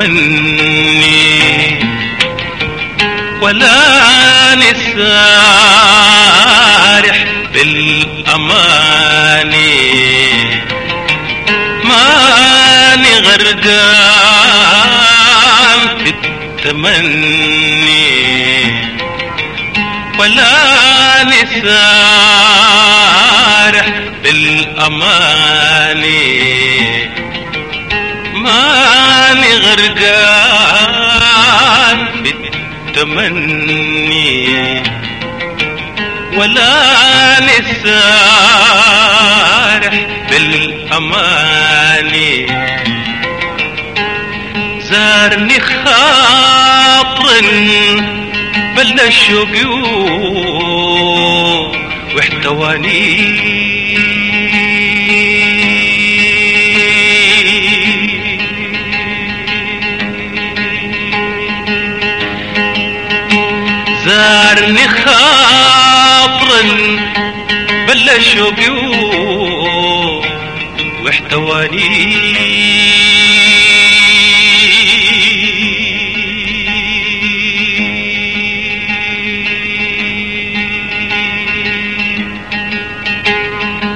التمني ولا نسارح بالأماني. ماني غرقان في التمني. ولا نسارح بالأماني. ماني غرقان في التمني ولا نسارح بالأماني. زارني خاطر بل الشوق واحتواني زارني خاطر بل الشوق واحتواني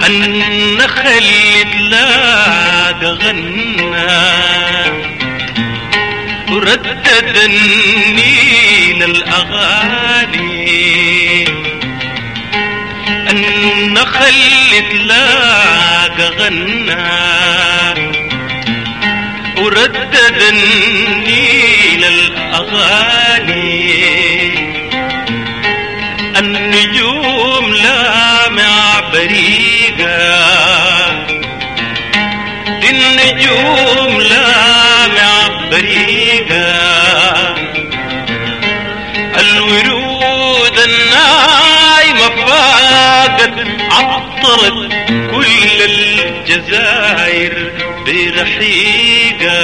النخل تلاقى غنى وردد النيل الأغاني. النخل تلاقى غنى. وردد النيل عطرت كل الجزائر برحيقة.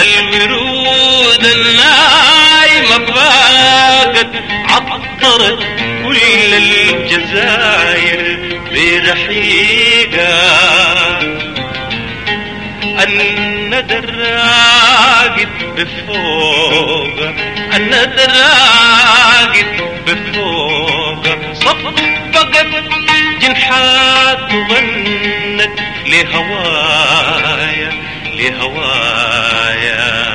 الورود النايمة فاقت عطرت كل الجزائر برحيقة. الندر راقد بفوق الندر راقد بفوق صفقت جنحات وظنت لهوايا لهوايا.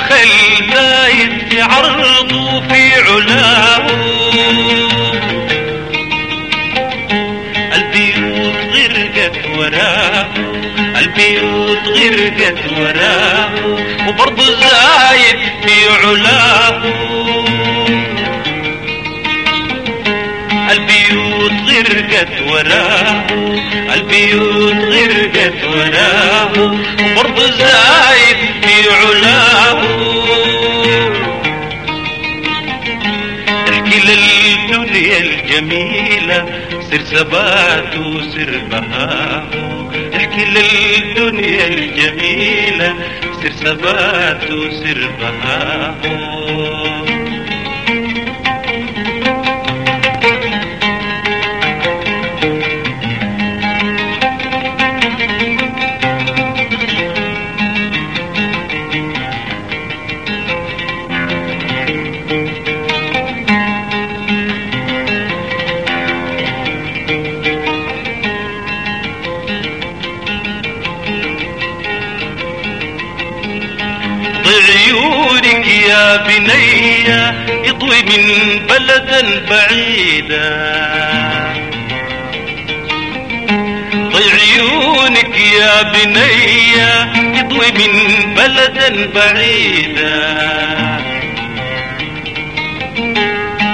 زايد في عرضه في علاه. البيوت غرقت وراه البيوت غرقت وراه وبرضه زايد في علاه. البيوت غرقت وراه البيوت غرقت وراه وبرضه زايد علاه احكي للدنيا الجميلة سر ثبات وسر بهاه احكي للدنيا الجميلة سر ثبات وسر بهاه من بلد بعيدة. ضي عيونك يا بنية يضوي من بلد بعيدة.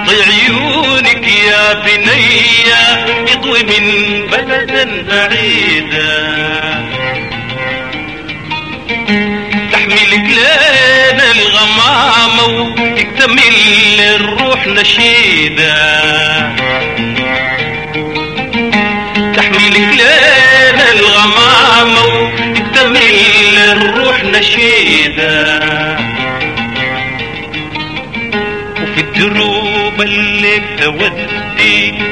ضي عيونك يا بنية يضوي من بلد بعيدة. تحملك لنا الغمامة وتكتمل الروح نشيدة تحملك لنا الغمامة وتكتمل الروح نشيدة وفي الدروب اللي تودي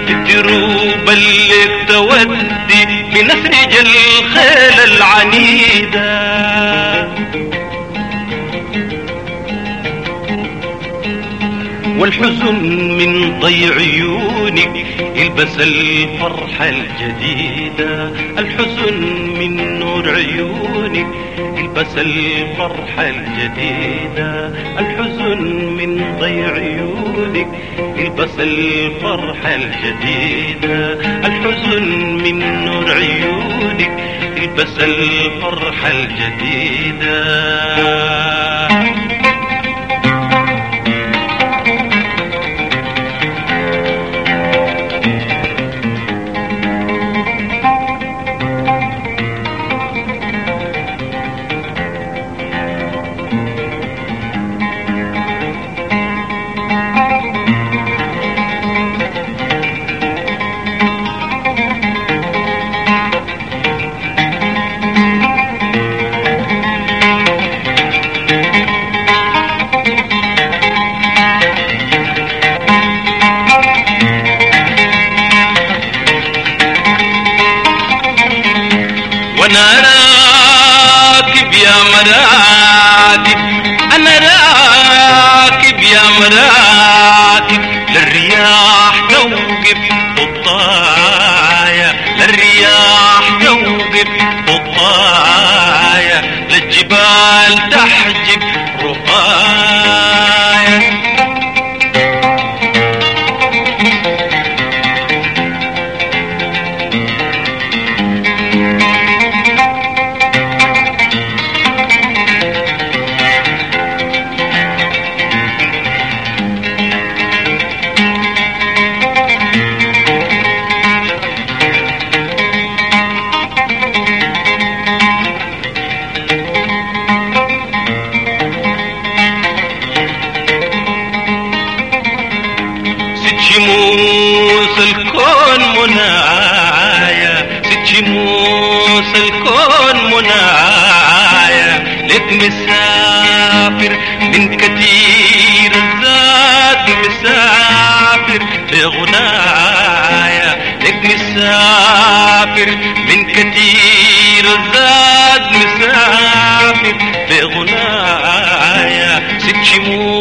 في الدروب اللي تودي بنفرج الخيل العنيده والحزن من ضي عيونك يلبس الفرحة الجديدة الحزن من نور عيونك يلبس الفرحة الجديدة الحزن من ضي عيونك يلبس الفرحة الجديدة الحزن من نور عيونك يلبس الفرحة الجديدة नारा दिव्या मरा ست شموس الكون منايا ست شموس الكون منايا. لك مسافر من كثير الزاد مسافر بغنايا. لك مسافر من كثير الزاد مسافر بغنايا. ست شموس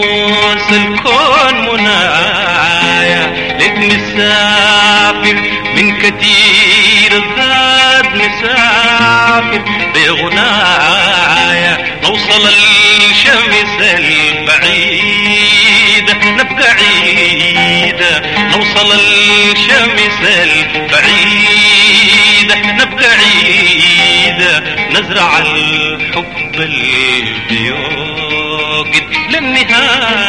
مسافر بغنايا نوصل الشمس البعيدة نبقى عيدة نوصل الشمس البعيدة نبقى عيدة نزرع الحب البيوقد للنهاية.